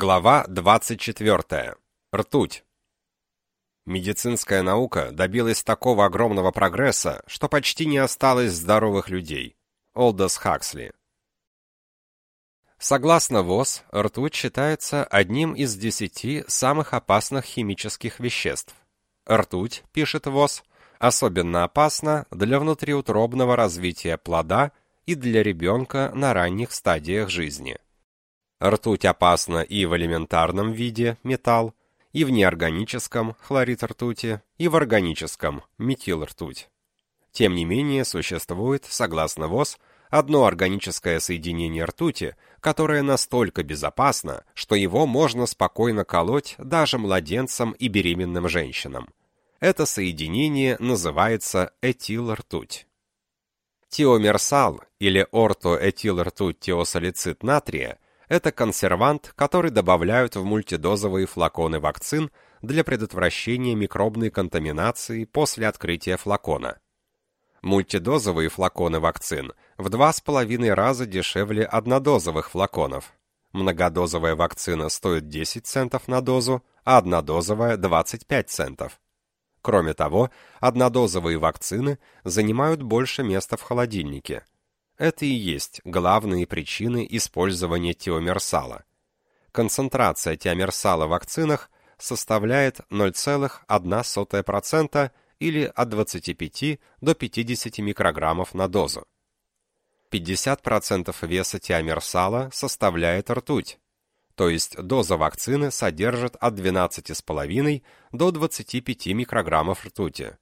Глава 24. Ртуть. Медицинская наука добилась такого огромного прогресса, что почти не осталось здоровых людей. Олдос Хаксли. Согласно ВОЗ, ртуть считается одним из десяти самых опасных химических веществ. Ртуть, пишет ВОЗ, особенно опасна для внутриутробного развития плода и для ребенка на ранних стадиях жизни. Ртуть опасна и в элементарном виде, металл, и в неорганическом, хлорид ртути, и в органическом, метил ртуть. Тем не менее, существует, согласно ВОЗ, одно органическое соединение ртути, которое настолько безопасно, что его можно спокойно колоть даже младенцам и беременным женщинам. Это соединение называется этилртуть. Тиомерсал или ортоэтилртуть тиосалицит натрия это консервант, который добавляют в мультидозовые флаконы вакцин для предотвращения микробной контаминации после открытия флакона. Мультидозовые флаконы вакцин в два с половиной раза дешевле однодозовых флаконов. Многодозовая вакцина стоит 10 центов на дозу, а однодозовая 25 центов. Кроме того, однодозовые вакцины занимают больше места в холодильнике – это и есть главные причины использования тиомерсала. Концентрация тиомерсала в вакцинах составляет 0,1% или от 25 до 50 микрограммов на дозу. 50% веса тиомерсала составляет ртуть, то есть доза вакцины содержит от 12,5 до 25 микрограммов ртути.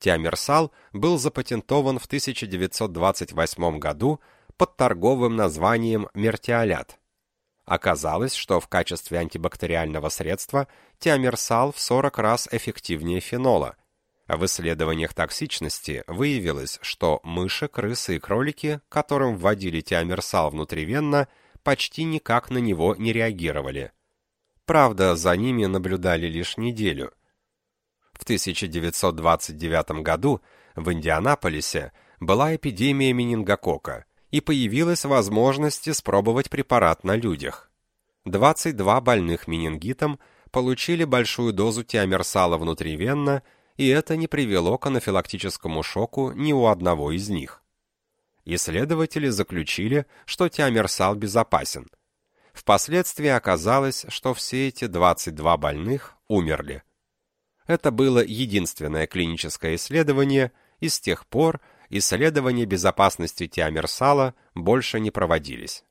Тиамерсал был запатентован в 1928 году под торговым названием Мертиолят. Оказалось, что в качестве антибактериального средства тиамерсал в 40 раз эффективнее фенола. В исследованиях токсичности выявилось, что мыши, крысы и кролики, которым вводили тиамерсал внутривенно, почти никак на него не реагировали. Правда, за ними наблюдали лишь неделю – в 1929 году в Индианаполисе была эпидемия менингокока, и появилась возможность испробовать препарат на людях. 22 больных менингитом получили большую дозу тиамерсала внутривенно, и это не привело к анафилактическому шоку ни у одного из них. Исследователи заключили, что тиамерсал безопасен. Впоследствии оказалось, что все эти 22 больных умерли. Это было единственное клиническое исследование, и с тех пор исследования безопасности тиамерсала больше не проводились.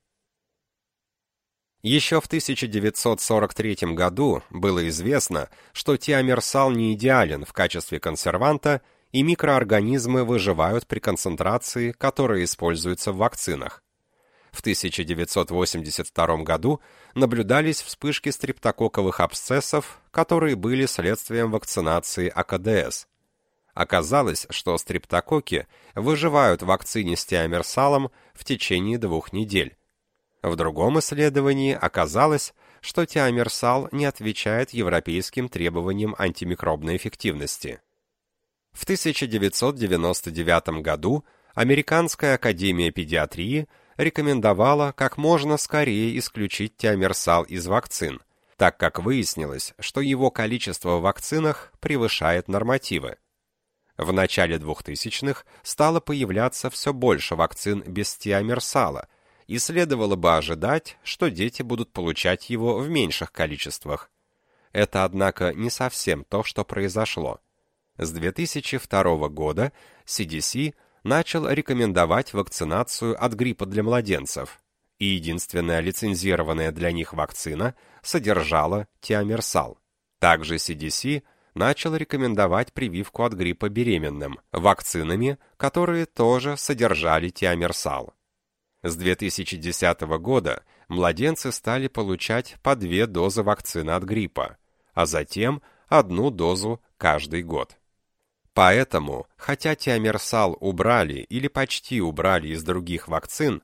Еще в 1943 году было известно, что тиамерсал не идеален в качестве консерванта, и микроорганизмы выживают при концентрации, которая используется в вакцинах. В 1982 году наблюдались вспышки стрептококковых абсцессов, которые были следствием вакцинации АКДС. Оказалось, что стрептококки выживают в вакцине с тиамерсалом в течение двух недель. В другом исследовании оказалось, что тиамерсал не отвечает европейским требованиям антимикробной эффективности. В 1999 году Американская академия педиатрии рекомендовала как можно скорее исключить тиамерсал из вакцин, так как выяснилось, что его количество в вакцинах превышает нормативы. В начале 2000-х стало появляться все больше вакцин без тиамерсала, и следовало бы ожидать, что дети будут получать его в меньших количествах. Это, однако, не совсем то, что произошло. С 2002 года CDC – начал рекомендовать вакцинацию от гриппа для младенцев, и единственная лицензированная для них вакцина содержала тиамерсал. Также CDC начал рекомендовать прививку от гриппа беременным вакцинами, которые тоже содержали тиамерсал. С 2010 года младенцы стали получать по две дозы вакцины от гриппа, а затем одну дозу каждый год. Поэтому, хотя тиамерсал убрали или почти убрали из других вакцин,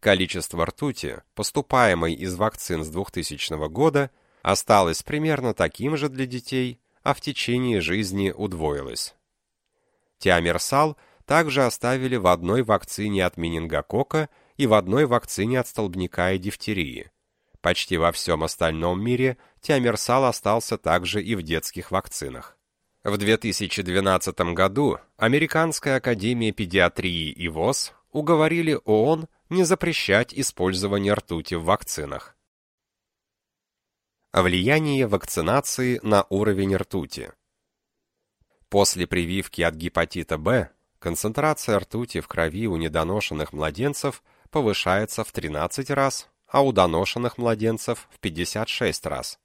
количество ртути, поступаемой из вакцин с 2000 года, осталось примерно таким же для детей, а в течение жизни удвоилось. Тиамерсал также оставили в одной вакцине от менингокока и в одной вакцине от столбняка и дифтерии. Почти во всем остальном мире тиамерсал остался также и в детских вакцинах. В 2012 году Американская академия педиатрии и ВОЗ уговорили ООН не запрещать использование ртути в вакцинах. Влияние вакцинации на уровень ртути. После прививки от гепатита Б концентрация ртути в крови у недоношенных младенцев повышается в 13 раз, а у доношенных младенцев в 56 раз.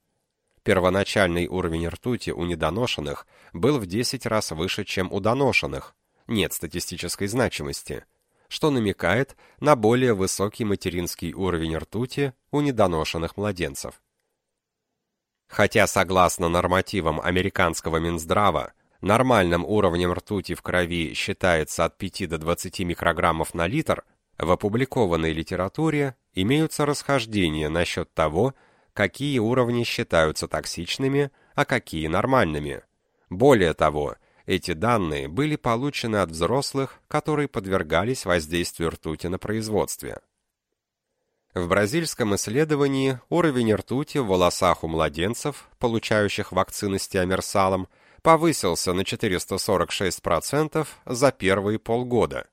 Первоначальный уровень ртути у недоношенных был в 10 раз выше, чем у доношенных, нет статистической значимости, что намекает на более высокий материнский уровень ртути у недоношенных младенцев. Хотя согласно нормативам американского Минздрава, нормальным уровнем ртути в крови считается от 5 до 20 микрограммов на литр, в опубликованной литературе имеются расхождения насчет того, какие уровни считаются токсичными, а какие нормальными. Более того, эти данные были получены от взрослых, которые подвергались воздействию ртути на производстве. В бразильском исследовании уровень ртути в волосах у младенцев, получающих вакцины с тиамерсалом, повысился на 446% за первые полгода.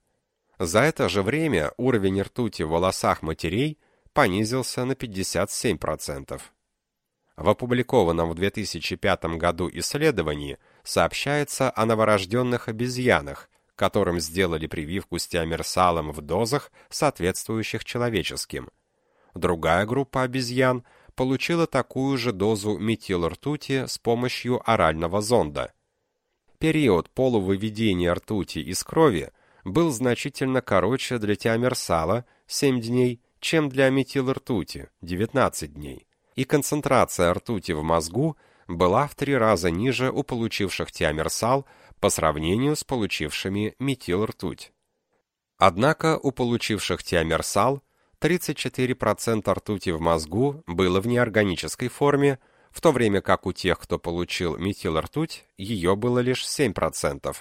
За это же время уровень ртути в волосах матерей понизился на 57%. В опубликованном в 2005 году исследовании сообщается о новорожденных обезьянах, которым сделали прививку с тиамерсалом в дозах, соответствующих человеческим – Другая группа обезьян получила такую же дозу метилртути с помощью орального зонда. Период полувыведения ртути из крови был значительно короче для тиамерсала 7 дней, чем для метилртути 19 дней, и концентрация ртути в мозгу была в три раза ниже у получивших тиамерсал по сравнению с получившими метилртуть. Однако у получивших тиамерсал 34% ртути в мозгу было в неорганической форме, в то время как у тех, кто получил метилртуть, ее было лишь 7%.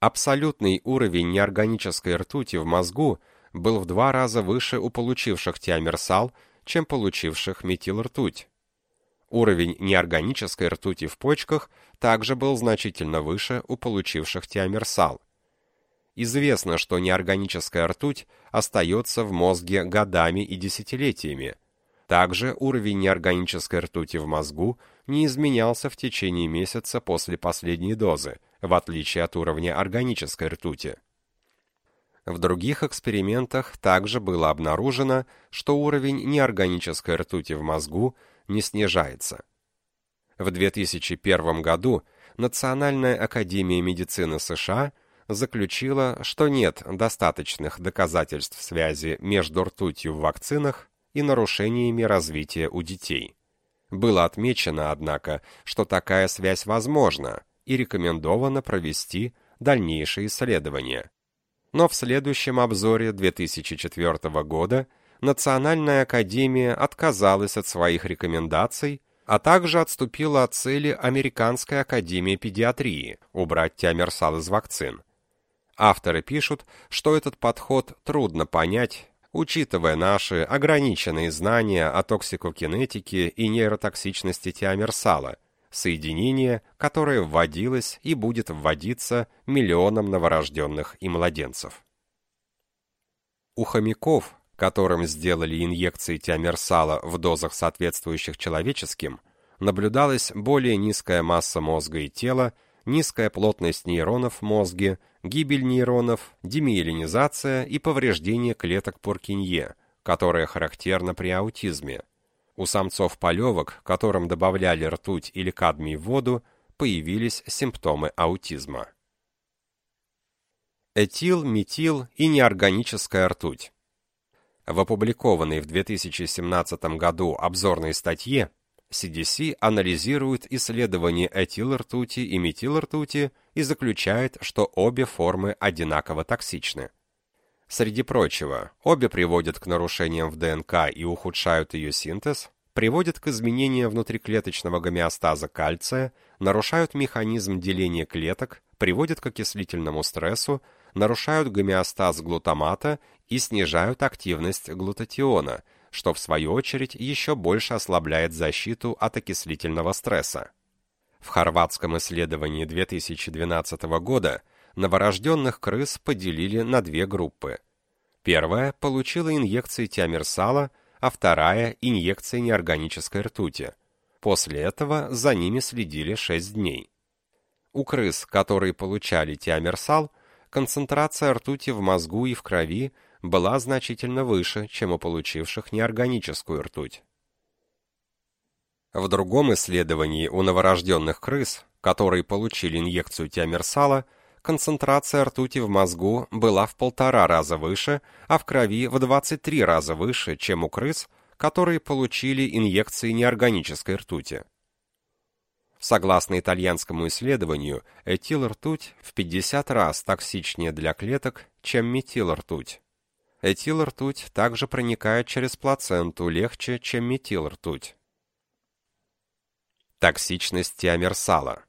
Абсолютный уровень неорганической ртути в мозгу был в два раза выше у получивших тиамерсал, чем получивших метилртуть. Уровень неорганической ртути в почках также был значительно выше у получивших тиамерсал. Известно, что неорганическая ртуть остается в мозге годами и десятилетиями. Также уровень неорганической ртути в мозгу не изменялся в течение месяца после последней дозы, в отличие от уровня органической ртути. В других экспериментах также было обнаружено, что уровень неорганической ртути в мозгу не снижается. В 2001 году Национальная академия медицины США – заключила, что нет достаточных доказательств связи между ртутью в вакцинах и нарушениями развития у детей. Было отмечено, однако, что такая связь возможна и рекомендовано провести дальнейшие исследования. Но в следующем обзоре 2004 года Национальная академия отказалась от своих рекомендаций, а также отступила от цели Американской академии педиатрии убрать тиамерсал из вакцин. Авторы пишут, что этот подход трудно понять, учитывая наши ограниченные знания о токсикокинетике и нейротоксичности тиамерсала, соединение, которое вводилось и будет вводиться миллионам новорожденных и младенцев. У хомяков, которым сделали инъекции тиамерсала в дозах соответствующих человеческим, наблюдалась более низкая масса мозга и тела, низкая плотность нейронов в мозге, гибель нейронов, демиелинизация и повреждение клеток Пуркинье, которое характерно при аутизме. У самцов полевок, которым добавляли ртуть или кадмий в воду, появились симптомы аутизма. Этил, метил и неорганическая ртуть. В опубликованной в 2017 году обзорной статье CDC анализирует исследования этилртути и метилртути и заключает, что обе формы одинаково токсичны. Среди прочего, обе приводят к нарушениям в ДНК и ухудшают ее синтез, приводят к изменениям внутриклеточного гомеостаза кальция, нарушают механизм деления клеток, приводят к окислительному стрессу, нарушают гомеостаз глутамата и снижают активность глутатиона – что в свою очередь еще больше ослабляет защиту от окислительного стресса. В хорватском исследовании 2012 года новорожденных крыс поделили на две группы. Первая получила инъекции тиамерсала, а вторая – инъекции неорганической ртути. После этого за ними следили 6 дней. У крыс, которые получали тиамерсал, концентрация ртути в мозгу и в крови была значительно выше, чем у получивших неорганическую ртуть. В другом исследовании у новорожденных крыс, которые получили инъекцию тиамерсала, концентрация ртути в мозгу была в полтора раза выше, а в крови в 23 раза выше, чем у крыс, которые получили инъекции неорганической ртути. Согласно итальянскому исследованию, этилртуть в 50 раз токсичнее для клеток, чем метилртуть. Этилртуть также проникает через плаценту легче, чем метилртуть. Токсичность тиамерсала.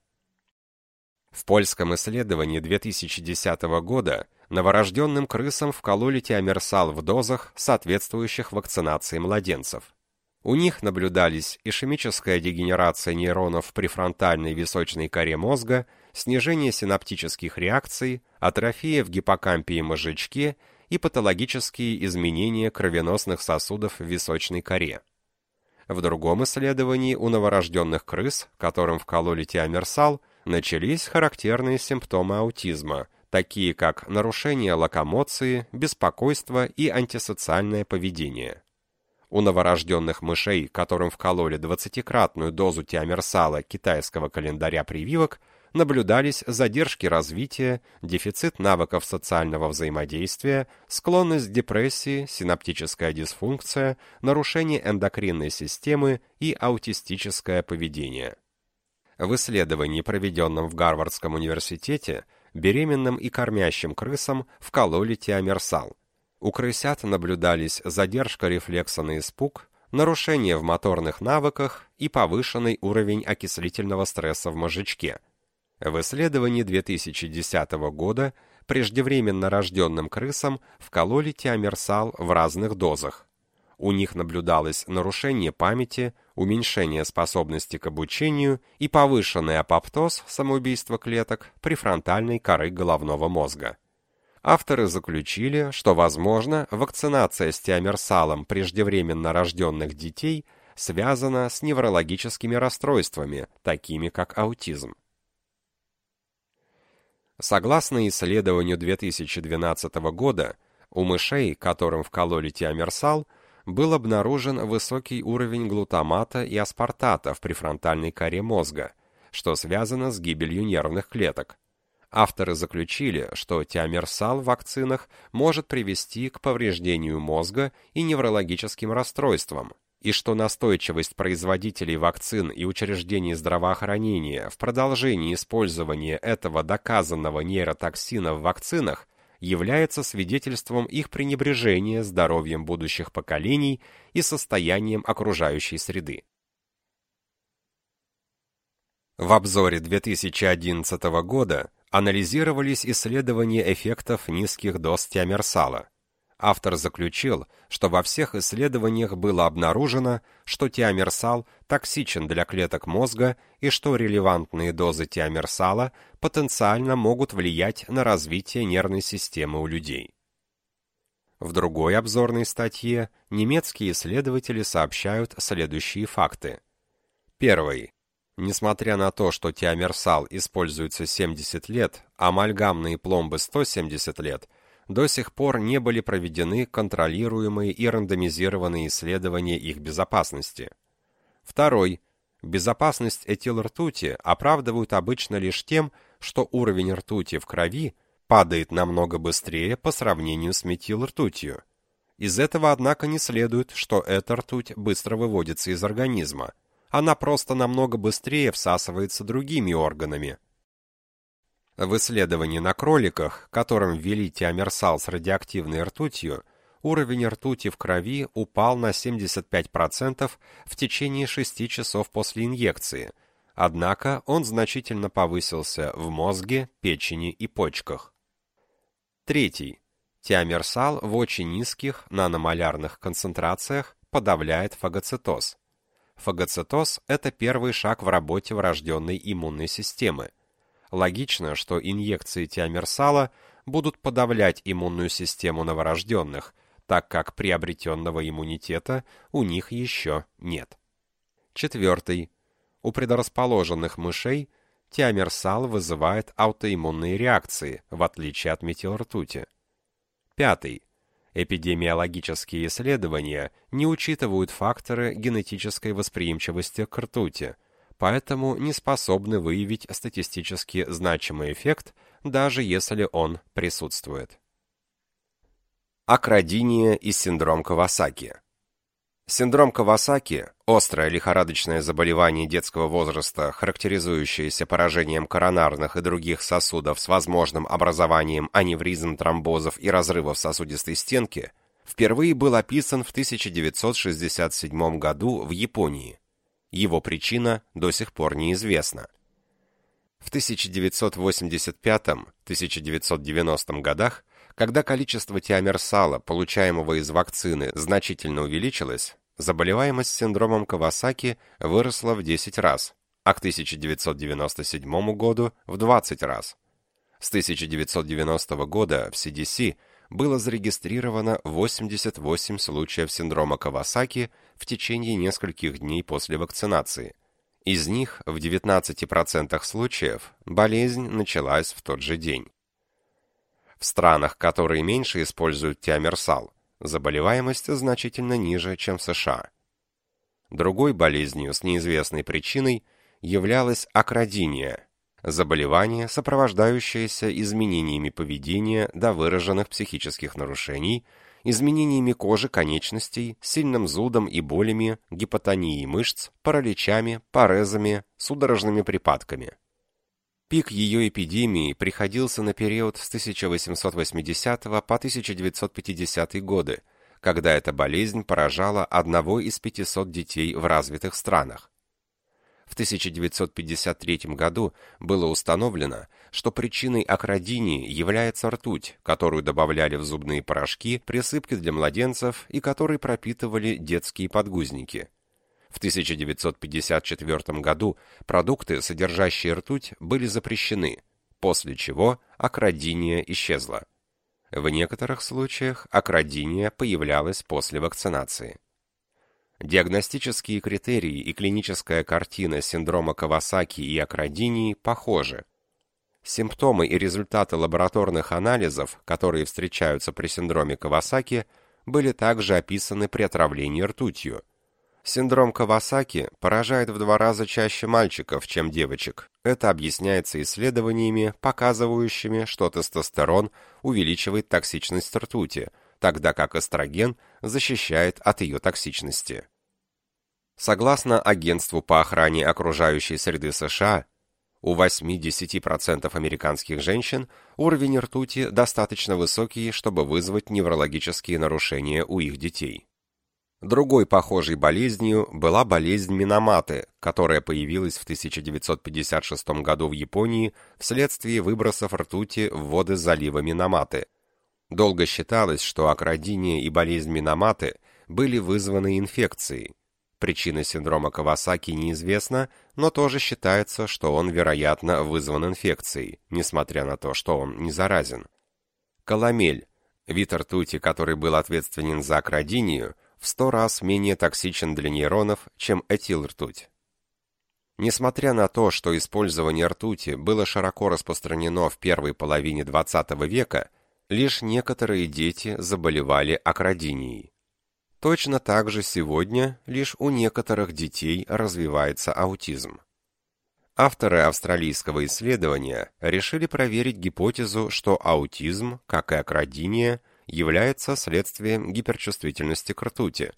В польском исследовании 2010 года новорожденным крысам вкололи тиамерсал в дозах, соответствующих вакцинации младенцев. У них наблюдались ишемическая дегенерация нейронов префронтальной височной коре мозга, снижение синаптических реакций, атрофия в гиппокампе и мозжечке и патологические изменения кровеносных сосудов в височной коре. В другом исследовании у новорожденных крыс, которым вкололи тиамерсал, начались характерные симптомы аутизма, такие как нарушение локомоции, беспокойство и антисоциальное поведение. У новорожденных мышей, которым вкололи 20-кратную дозу тиамерсала китайского календаря прививок, наблюдались задержки развития, дефицит навыков социального взаимодействия, склонность к депрессии, синаптическая дисфункция, нарушение эндокринной системы и аутистическое поведение. В исследовании, проведенном в Гарвардском университете, беременным и кормящим крысам вкололи тиамерсал. У крысят наблюдались задержка рефлекса на испуг, нарушение в моторных навыках и повышенный уровень окислительного стресса в мозжечке. В исследовании 2010 года преждевременно рожденным крысам вкололи тиамерсал в разных дозах. У них наблюдалось нарушение памяти, уменьшение способности к обучению и повышенный апоптоз самоубийства клеток префронтальной коры головного мозга авторы заключили, что, возможно, вакцинация с тиамерсалом преждевременно рожденных детей связана с неврологическими расстройствами, такими как аутизм. Согласно исследованию 2012 года, у мышей, которым вкололи тиамерсал, был обнаружен высокий уровень глутамата и аспартата в префронтальной коре мозга, что связано с гибелью нервных клеток. Авторы заключили, что тиамерсал в вакцинах может привести к повреждению мозга и неврологическим расстройствам, и что настойчивость производителей вакцин и учреждений здравоохранения в продолжении использования этого доказанного нейротоксина в вакцинах является свидетельством их пренебрежения здоровьем будущих поколений и состоянием окружающей среды. В обзоре 2011 года анализировались исследования эффектов низких доз тиамерсала. Автор заключил, что во всех исследованиях было обнаружено, что тиамерсал токсичен для клеток мозга и что релевантные дозы тиамерсала потенциально могут влиять на развитие нервной системы у людей. В другой обзорной статье немецкие исследователи сообщают следующие факты. Первый. Несмотря на то, что тиамерсал используется 70 лет, а амальгамные пломбы 170 лет, до сих пор не были проведены контролируемые и рандомизированные исследования их безопасности. Второй. Безопасность этилртути оправдывают обычно лишь тем, что уровень ртути в крови падает намного быстрее по сравнению с метилртутью. Из этого, однако, не следует, что эта ртуть быстро выводится из организма – она просто намного быстрее всасывается другими органами. В исследовании на кроликах, которым ввели тиамерсал с радиоактивной ртутью, уровень ртути в крови упал на 75% в течение 6 часов после инъекции, однако он значительно повысился в мозге, печени и почках. Третий. Тиамерсал в очень низких наномолярных концентрациях подавляет фагоцитоз. Фагоцитоз – это первый шаг в работе врожденной иммунной системы. Логично, что инъекции тиамерсала будут подавлять иммунную систему новорожденных, так как приобретенного иммунитета у них еще нет. Четвертый. У предрасположенных мышей тиамерсал вызывает аутоиммунные реакции, в отличие от метилртути. Пятый. Эпидемиологические исследования не учитывают факторы генетической восприимчивости к ртути, поэтому не способны выявить статистически значимый эффект, даже если он присутствует. Акродиния и синдром Кавасаки Синдром Кавасаки – острое лихорадочное заболевание детского возраста, характеризующееся поражением коронарных и других сосудов с возможным образованием аневризм, тромбозов и разрывов сосудистой стенки, впервые был описан в 1967 году в Японии. Его причина до сих пор неизвестна. В 1985-1990 годах когда количество тиамерсала, получаемого из вакцины, значительно увеличилось, заболеваемость синдромом Кавасаки выросла в 10 раз, а к 1997 году в 20 раз. С 1990 года в CDC было зарегистрировано 88 случаев синдрома Кавасаки в течение нескольких дней после вакцинации. Из них в 19% случаев болезнь началась в тот же день. В странах, которые меньше используют тиамерсал, заболеваемость значительно ниже, чем в США. Другой болезнью с неизвестной причиной являлась акродиния, заболевание, сопровождающееся изменениями поведения до выраженных психических нарушений, изменениями кожи конечностей, сильным зудом и болями, гипотонией мышц, параличами, парезами, судорожными припадками. Пик ее эпидемии приходился на период с 1880 по 1950 годы, когда эта болезнь поражала одного из 500 детей в развитых странах. В 1953 году было установлено, что причиной акродинии является ртуть, которую добавляли в зубные порошки, присыпки для младенцев и которые пропитывали детские подгузники. В 1954 году продукты, содержащие ртуть, были запрещены, после чего акродиния исчезла. В некоторых случаях акродиния появлялась после вакцинации. Диагностические критерии и клиническая картина синдрома Кавасаки и акродинии похожи. Симптомы и результаты лабораторных анализов, которые встречаются при синдроме Кавасаки, были также описаны при отравлении ртутью. Синдром Кавасаки поражает в два раза чаще мальчиков, чем девочек. Это объясняется исследованиями, показывающими, что тестостерон увеличивает токсичность ртути, тогда как эстроген защищает от ее токсичности. Согласно Агентству по охране окружающей среды США, у 8-10% американских женщин уровень ртути достаточно высокий, чтобы вызвать неврологические нарушения у их детей. Другой похожей болезнью была болезнь Минаматы, которая появилась в 1956 году в Японии вследствие выбросов ртути в воды залива Минаматы. Долго считалось, что акродиния и болезнь Минаматы были вызваны инфекцией. Причина синдрома Кавасаки неизвестна, но тоже считается, что он, вероятно, вызван инфекцией, несмотря на то, что он не заразен. Каламель, вид ртути, который был ответственен за акродинию, в сто раз менее токсичен для нейронов, чем этилртуть. Несмотря на то, что использование ртути было широко распространено в первой половине XX века, лишь некоторые дети заболевали акродинией. Точно так же сегодня лишь у некоторых детей развивается аутизм. Авторы австралийского исследования решили проверить гипотезу, что аутизм, как и акродиния, является следствием гиперчувствительности к ртути.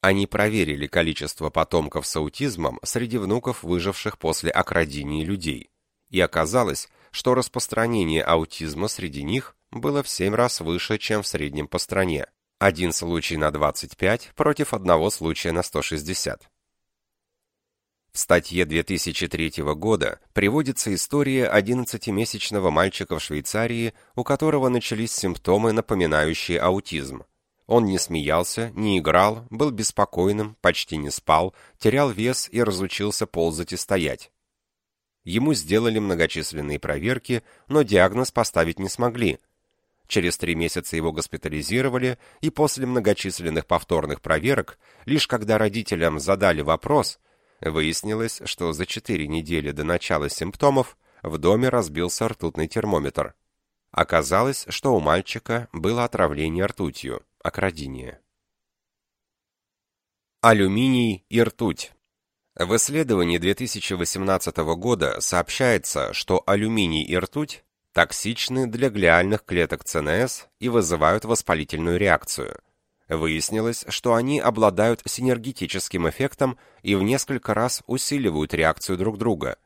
Они проверили количество потомков с аутизмом среди внуков выживших после акродинии людей. И оказалось, что распространение аутизма среди них было в 7 раз выше, чем в среднем по стране. Один случай на 25 против одного случая на 160. В статье 2003 года приводится история 11-месячного мальчика в Швейцарии, у которого начались симптомы, напоминающие аутизм. Он не смеялся, не играл, был беспокойным, почти не спал, терял вес и разучился ползать и стоять. Ему сделали многочисленные проверки, но диагноз поставить не смогли. Через три месяца его госпитализировали, и после многочисленных повторных проверок, лишь когда родителям задали вопрос, выяснилось, что за четыре недели до начала симптомов в доме разбился ртутный термометр. Оказалось, что у мальчика было отравление ртутью. Акродиния. Алюминий и ртуть. В исследовании 2018 года сообщается, что алюминий и ртуть токсичны для глиальных клеток ЦНС и вызывают воспалительную реакцию. Выяснилось, что они обладают синергетическим эффектом и в несколько раз усиливают реакцию друг друга.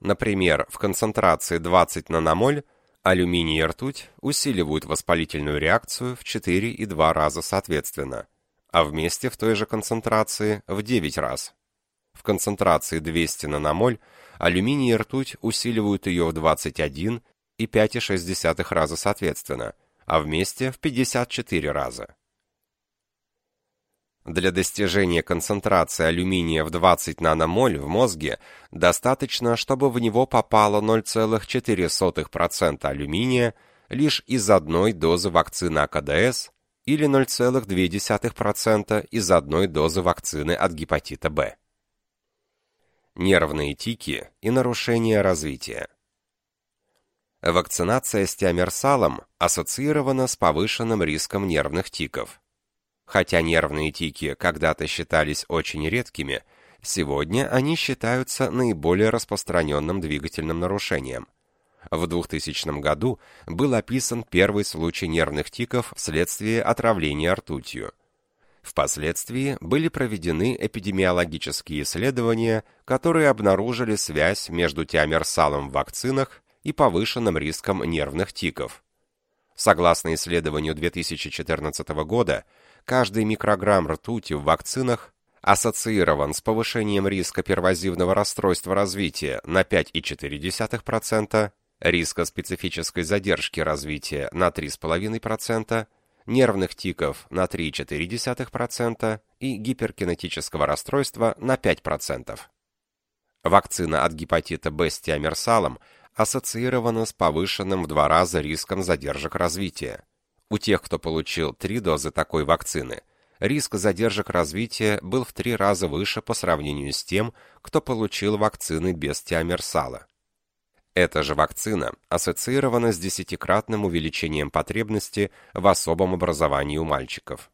Например, в концентрации 20 наномоль Алюминий и ртуть усиливают воспалительную реакцию в 4 и 2 раза соответственно, а вместе в той же концентрации в 9 раз. В концентрации 200 наномоль алюминий и ртуть усиливают ее в 21 и 5,6 раза соответственно, а вместе в 54 раза. Для достижения концентрации алюминия в 20 наномоль в мозге достаточно, чтобы в него попало 0,4% алюминия лишь из одной дозы вакцины АКДС или 0,2% из одной дозы вакцины от гепатита Б. Нервные тики и нарушение развития. Вакцинация стиамерсалом ассоциирована с повышенным риском нервных тиков. Хотя нервные тики когда-то считались очень редкими, сегодня они считаются наиболее распространенным двигательным нарушением. В 2000 году был описан первый случай нервных тиков вследствие отравления ртутью. Впоследствии были проведены эпидемиологические исследования, которые обнаружили связь между тиамерсалом в вакцинах и повышенным риском нервных тиков. Согласно исследованию 2014 года, каждый микрограмм ртути в вакцинах ассоциирован с повышением риска первозивного расстройства развития на 5,4%, риска специфической задержки развития на 3,5%, нервных тиков на 3,4% и гиперкинетического расстройства на 5%. Вакцина от гепатита Б с тиамерсалом ассоциирована с повышенным в два раза риском задержек развития. У тех, кто получил три дозы такой вакцины, риск задержек развития был в три раза выше по сравнению с тем, кто получил вакцины без тиамерсала. Эта же вакцина ассоциирована с десятикратным увеличением потребности в особом образовании у мальчиков.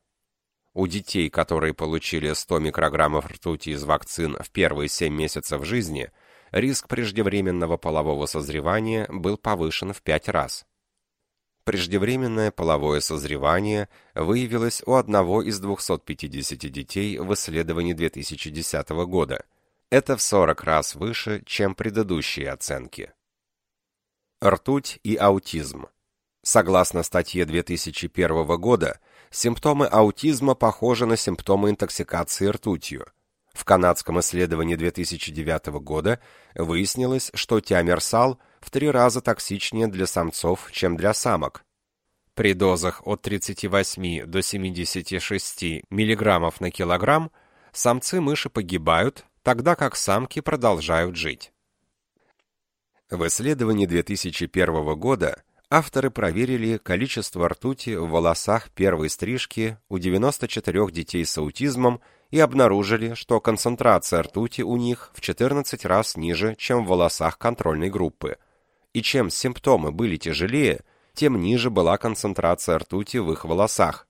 У детей, которые получили 100 микрограммов ртути из вакцин в первые 7 месяцев жизни, риск преждевременного полового созревания был повышен в 5 раз. Преждевременное половое созревание выявилось у одного из 250 детей в исследовании 2010 года. Это в 40 раз выше, чем предыдущие оценки. Ртуть и аутизм. Согласно статье 2001 года, симптомы аутизма похожи на симптомы интоксикации ртутью. В канадском исследовании 2009 года выяснилось, что тиамерсал в три раза токсичнее для самцов, чем для самок. При дозах от 38 до 76 мг на килограмм самцы мыши погибают, тогда как самки продолжают жить. В исследовании 2001 года авторы проверили количество ртути в волосах первой стрижки у 94 детей с аутизмом и обнаружили, что концентрация ртути у них в 14 раз ниже, чем в волосах контрольной группы. И чем симптомы были тяжелее, тем ниже была концентрация ртути в их волосах.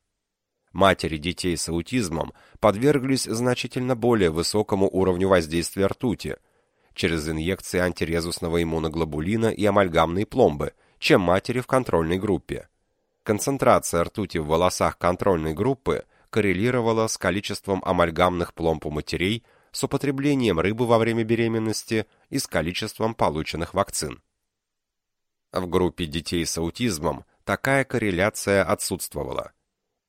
Матери детей с аутизмом подверглись значительно более высокому уровню воздействия ртути через инъекции антирезусного иммуноглобулина и амальгамной пломбы, чем матери в контрольной группе. Концентрация ртути в волосах контрольной группы коррелировала с количеством амальгамных пломб у матерей, с употреблением рыбы во время беременности и с количеством полученных вакцин. В группе детей с аутизмом такая корреляция отсутствовала.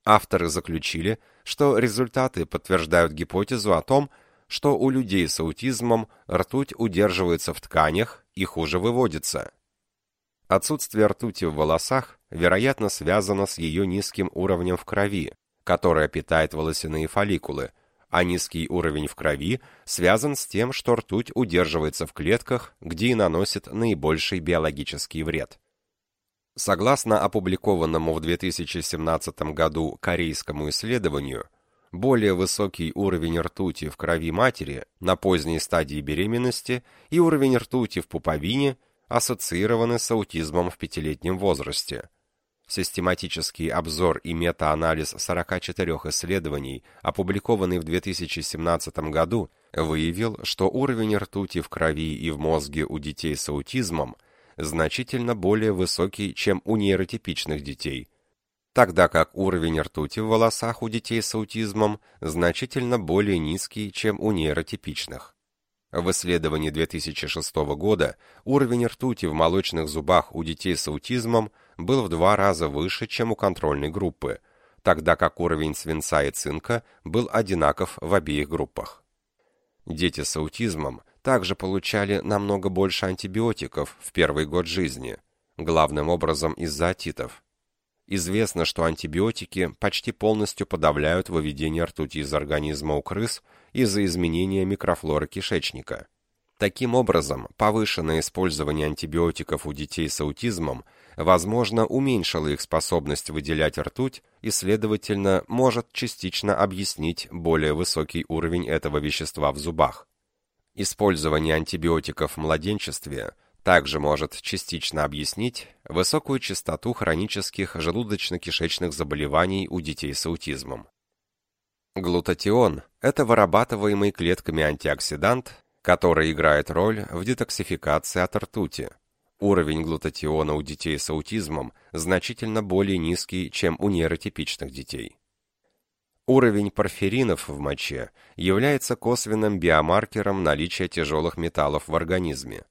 Авторы заключили, что результаты подтверждают гипотезу о том, что у людей с аутизмом ртуть удерживается в тканях и хуже выводится. Отсутствие ртути в волосах, вероятно, связано с ее низким уровнем в крови, которая питает волосяные фолликулы, а низкий уровень в крови связан с тем, что ртуть удерживается в клетках, где и наносит наибольший биологический вред. Согласно опубликованному в 2017 году корейскому исследованию, более высокий уровень ртути в крови матери на поздней стадии беременности и уровень ртути в пуповине ассоциированы с аутизмом в пятилетнем возрасте. Систематический обзор и метаанализ 44 исследований, опубликованный в 2017 году, выявил, что уровень ртути в крови и в мозге у детей с аутизмом значительно более высокий, чем у нейротипичных детей, тогда как уровень ртути в волосах у детей с аутизмом значительно более низкий, чем у нейротипичных. В исследовании 2006 года уровень ртути в молочных зубах у детей с аутизмом был в два раза выше, чем у контрольной группы, тогда как уровень свинца и цинка был одинаков в обеих группах. Дети с аутизмом также получали намного больше антибиотиков в первый год жизни, главным образом из-за отитов. Известно, что антибиотики почти полностью подавляют выведение ртути из организма у крыс из-за изменения микрофлоры кишечника. Таким образом, повышенное использование антибиотиков у детей с аутизмом, возможно, уменьшило их способность выделять ртуть и, следовательно, может частично объяснить более высокий уровень этого вещества в зубах. Использование антибиотиков в младенчестве также может частично объяснить высокую частоту хронических желудочно-кишечных заболеваний у детей с аутизмом. Глутатион – это вырабатываемый клетками антиоксидант, который играет роль в детоксификации от ртути. Уровень глутатиона у детей с аутизмом значительно более низкий, чем у нейротипичных детей. Уровень порфиринов в моче является косвенным биомаркером наличия тяжелых металлов в организме.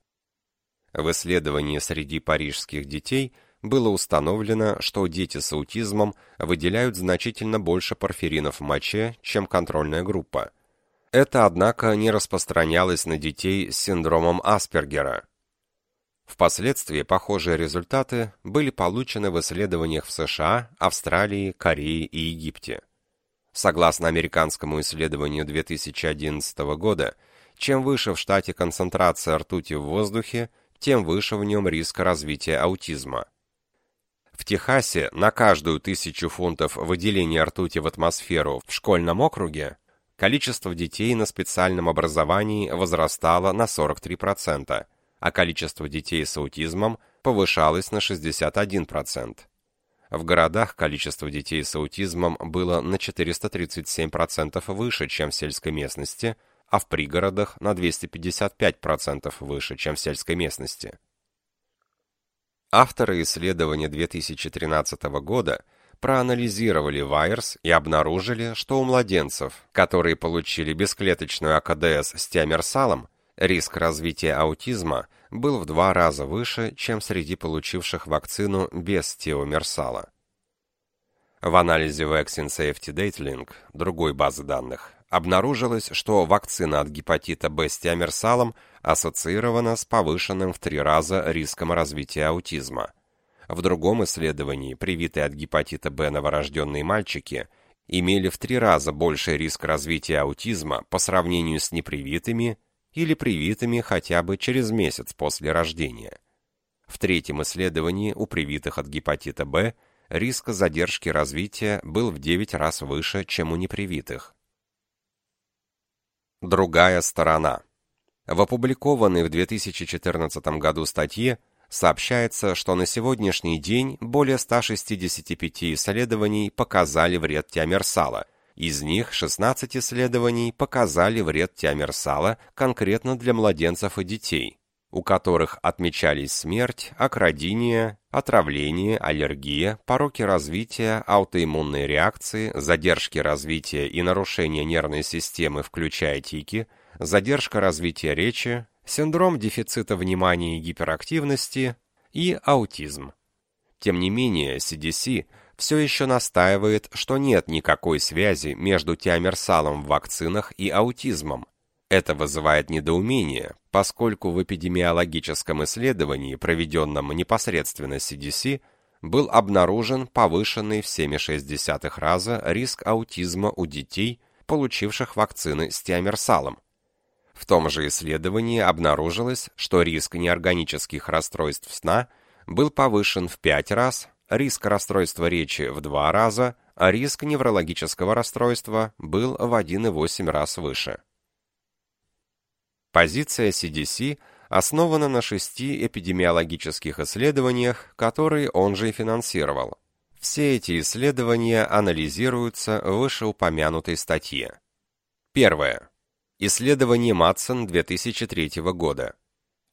В исследовании среди парижских детей было установлено, что дети с аутизмом выделяют значительно больше порфиринов в моче, чем контрольная группа. Это, однако, не распространялось на детей с синдромом Аспергера. Впоследствии похожие результаты были получены в исследованиях в США, Австралии, Корее и Египте. Согласно американскому исследованию 2011 года, чем выше в штате концентрация ртути в воздухе, тем выше в нем риск развития аутизма. В Техасе на каждую тысячу фунтов выделения ртути в атмосферу в школьном округе количество детей на специальном образовании возрастало на 43%, а количество детей с аутизмом повышалось на 61%. В городах количество детей с аутизмом было на 437% выше, чем в сельской местности, а в пригородах на 255% выше, чем в сельской местности. Авторы исследования 2013 года проанализировали вайрс и обнаружили, что у младенцев, которые получили бесклеточную АКДС с тиамерсалом, риск развития аутизма был в два раза выше, чем среди получивших вакцину без тиомерсала. В анализе Vaccine Safety Data другой базы данных, обнаружилось, что вакцина от гепатита Б с тиамерсалом ассоциирована с повышенным в три раза риском развития аутизма. В другом исследовании привитые от гепатита Б новорожденные мальчики имели в три раза больший риск развития аутизма по сравнению с непривитыми или привитыми хотя бы через месяц после рождения. В третьем исследовании у привитых от гепатита Б риск задержки развития был в 9 раз выше, чем у непривитых. Другая сторона. В опубликованной в 2014 году статье сообщается, что на сегодняшний день более 165 исследований показали вред тиамерсала, из них 16 исследований показали вред тиамерсала конкретно для младенцев и детей, у которых отмечались смерть, акродиния, отравление, аллергия, пороки развития, аутоиммунные реакции, задержки развития и нарушения нервной системы, включая тики, задержка развития речи, синдром дефицита внимания и гиперактивности и аутизм. Тем не менее, CDC – все еще настаивает, что нет никакой связи между тиамерсалом в вакцинах и аутизмом. Это вызывает недоумение, поскольку в эпидемиологическом исследовании, проведенном непосредственно CDC, был обнаружен повышенный в 7,6 раза риск аутизма у детей, получивших вакцины с тиамерсалом. В том же исследовании обнаружилось, что риск неорганических расстройств сна был повышен в 5 раз, риск расстройства речи в 2 раза, а риск неврологического расстройства был в 1,8 раз выше. Позиция CDC основана на шести эпидемиологических исследованиях, которые он же и финансировал. Все эти исследования анализируются в вышеупомянутой статье. Первое. Исследование Матсон 2003 года.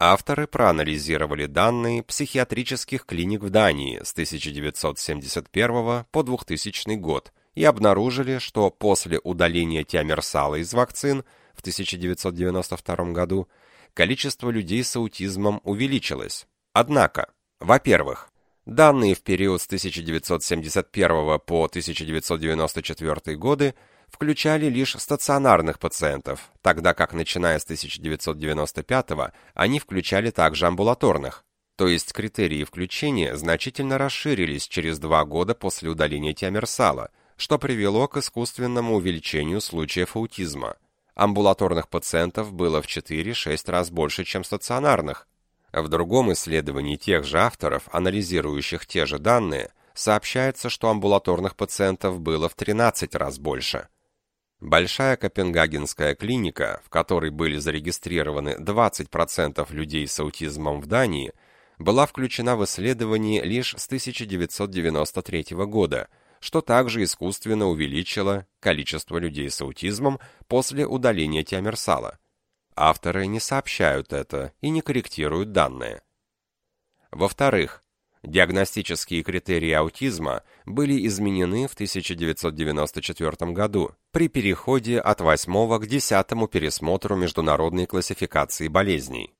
Авторы проанализировали данные психиатрических клиник в Дании с 1971 по 2000 год и обнаружили, что после удаления тиамерсала из вакцин в 1992 году количество людей с аутизмом увеличилось. Однако, во-первых, данные в период с 1971 по 1994 годы включали лишь стационарных пациентов, тогда как начиная с 1995 они включали также амбулаторных. То есть критерии включения значительно расширились через два года после удаления тиамерсала, что привело к искусственному увеличению случаев аутизма. Амбулаторных пациентов было в 4-6 раз больше, чем стационарных. В другом исследовании тех же авторов, анализирующих те же данные, сообщается, что амбулаторных пациентов было в 13 раз больше. Большая Копенгагенская клиника, в которой были зарегистрированы 20% людей с аутизмом в Дании, была включена в исследование лишь с 1993 года, что также искусственно увеличило количество людей с аутизмом после удаления тиамерсала. Авторы не сообщают это и не корректируют данные. Во-вторых, Диагностические критерии аутизма были изменены в 1994 году при переходе от 8 к 10 пересмотру международной классификации болезней.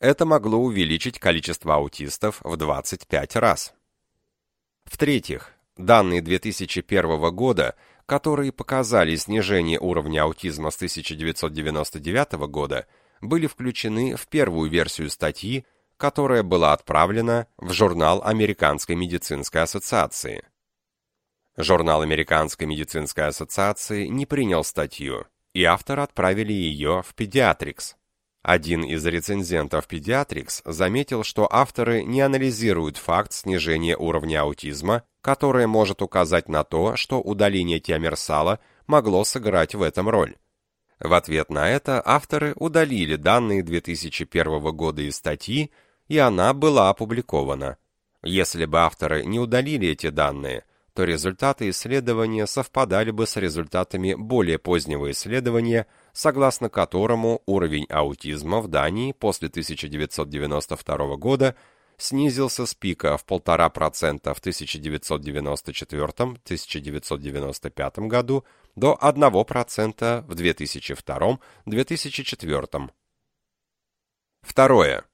Это могло увеличить количество аутистов в 25 раз. В-третьих, данные 2001 года, которые показали снижение уровня аутизма с 1999 года, были включены в первую версию статьи которая была отправлена в журнал Американской медицинской ассоциации. Журнал Американской медицинской ассоциации не принял статью, и авторы отправили ее в Pediatrics. Один из рецензентов Pediatrics заметил, что авторы не анализируют факт снижения уровня аутизма, которое может указать на то, что удаление тиамерсала могло сыграть в этом роль. В ответ на это авторы удалили данные 2001 года из статьи и она была опубликована. Если бы авторы не удалили эти данные, то результаты исследования совпадали бы с результатами более позднего исследования, согласно которому уровень аутизма в Дании после 1992 года снизился с пика в 1,5% в 1994-1995 году до 1% в 2002-2004. Второе.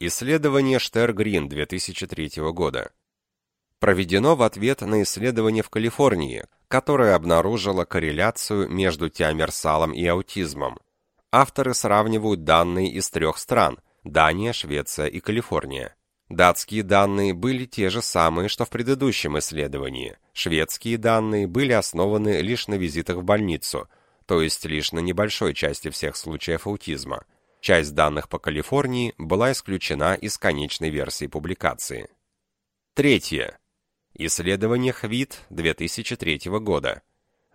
Исследование Штер-Грин 2003 года. Проведено в ответ на исследование в Калифорнии, которое обнаружило корреляцию между тиамерсалом и аутизмом. Авторы сравнивают данные из трех стран – Дания, Швеция и Калифорния. Датские данные были те же самые, что в предыдущем исследовании. Шведские данные были основаны лишь на визитах в больницу, то есть лишь на небольшой части всех случаев аутизма – Часть данных по Калифорнии была исключена из конечной версии публикации. Третье. Исследование ХВИД 2003 года.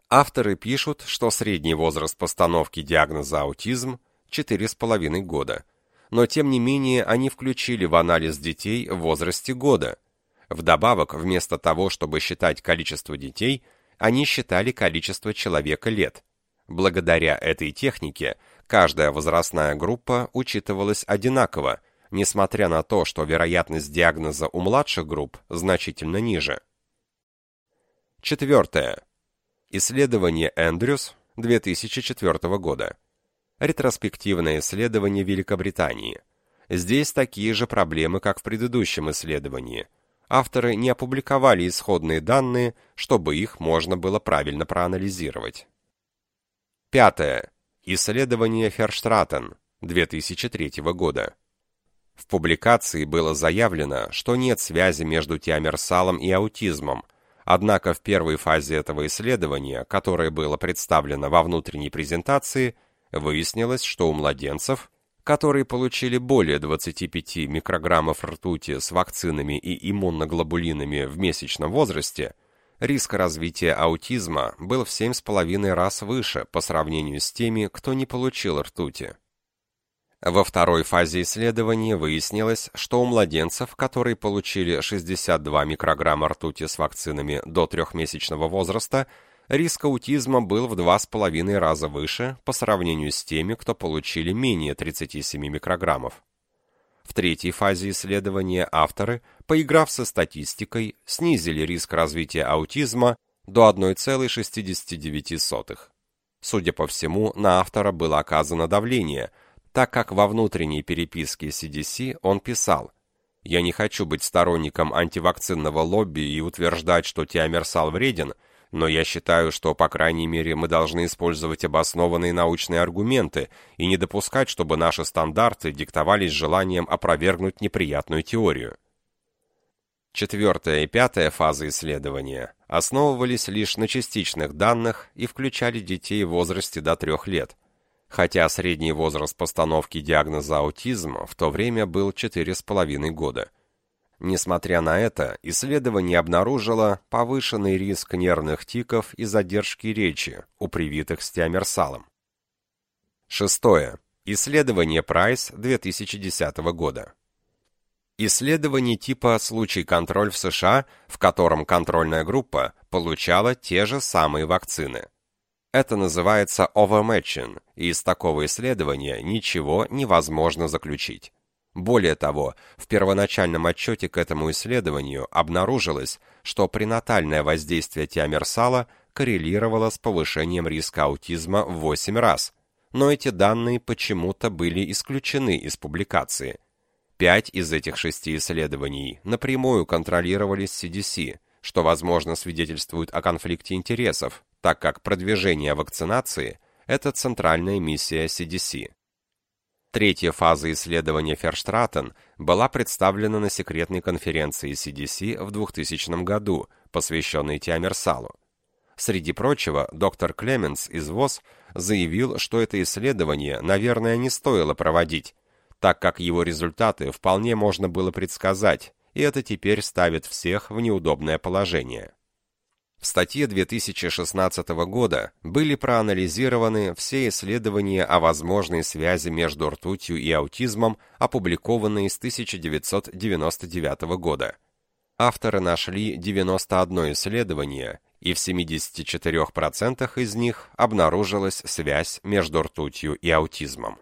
Авторы пишут, что средний возраст постановки диагноза аутизм 4,5 года, но тем не менее они включили в анализ детей в возрасте года. Вдобавок, вместо того, чтобы считать количество детей, они считали количество человека лет. Благодаря этой технике Каждая возрастная группа учитывалась одинаково, несмотря на то, что вероятность диагноза у младших групп значительно ниже. Четвертое. Исследование Эндрюс 2004 года. Ретроспективное исследование Великобритании. Здесь такие же проблемы, как в предыдущем исследовании. Авторы не опубликовали исходные данные, чтобы их можно было правильно проанализировать. Пятое. Исследование Ферштратен 2003 года. В публикации было заявлено, что нет связи между тиамерсалом и аутизмом, однако в первой фазе этого исследования, которое было представлено во внутренней презентации, выяснилось, что у младенцев, которые получили более 25 микрограммов ртути с вакцинами и иммуноглобулинами в месячном возрасте, риск развития аутизма был в 7,5 раз выше по сравнению с теми, кто не получил ртути. Во второй фазе исследования выяснилось, что у младенцев, которые получили 62 микрограмма ртути с вакцинами до трехмесячного возраста, риск аутизма был в 2,5 раза выше по сравнению с теми, кто получили менее 37 микрограммов. В третьей фазе исследования авторы, поиграв со статистикой, снизили риск развития аутизма до 1,69. Судя по всему, на автора было оказано давление – так как во внутренней переписке CDC он писал «Я не хочу быть сторонником антивакцинного лобби и утверждать, что тиамерсал вреден, но я считаю, что, по крайней мере, мы должны использовать обоснованные научные аргументы и не допускать, чтобы наши стандарты диктовались желанием опровергнуть неприятную теорию». Четвертая и пятая фазы исследования основывались лишь на частичных данных и включали детей в возрасте до трех лет – хотя средний возраст постановки диагноза аутизм в то время был 4,5 года. Несмотря на это, исследование обнаружило повышенный риск нервных тиков и задержки речи у привитых с тиамерсалом. Шестое. Исследование Прайс 2010 года. Исследование типа «Случай-контроль в США», в котором контрольная группа получала те же самые вакцины. Это называется overmatching, и из такого исследования ничего невозможно заключить. Более того, в первоначальном отчете к этому исследованию обнаружилось, что пренатальное воздействие тиамерсала коррелировало с повышением риска аутизма в 8 раз, но эти данные почему-то были исключены из публикации. Пять из этих шести исследований напрямую контролировались CDC, что, возможно, свидетельствует о конфликте интересов, так как продвижение вакцинации – это центральная миссия CDC. Третья фаза исследования Ферштратен была представлена на секретной конференции CDC в 2000 году, посвященной Тиамерсалу. Среди прочего, доктор Клеменс из ВОЗ заявил, что это исследование, наверное, не стоило проводить, так как его результаты вполне можно было предсказать, и это теперь ставит всех в неудобное положение. В статье 2016 года были проанализированы все исследования о возможной связи между ртутью и аутизмом, опубликованные с 1999 года. Авторы нашли 91 исследование, и в 74% из них обнаружилась связь между ртутью и аутизмом.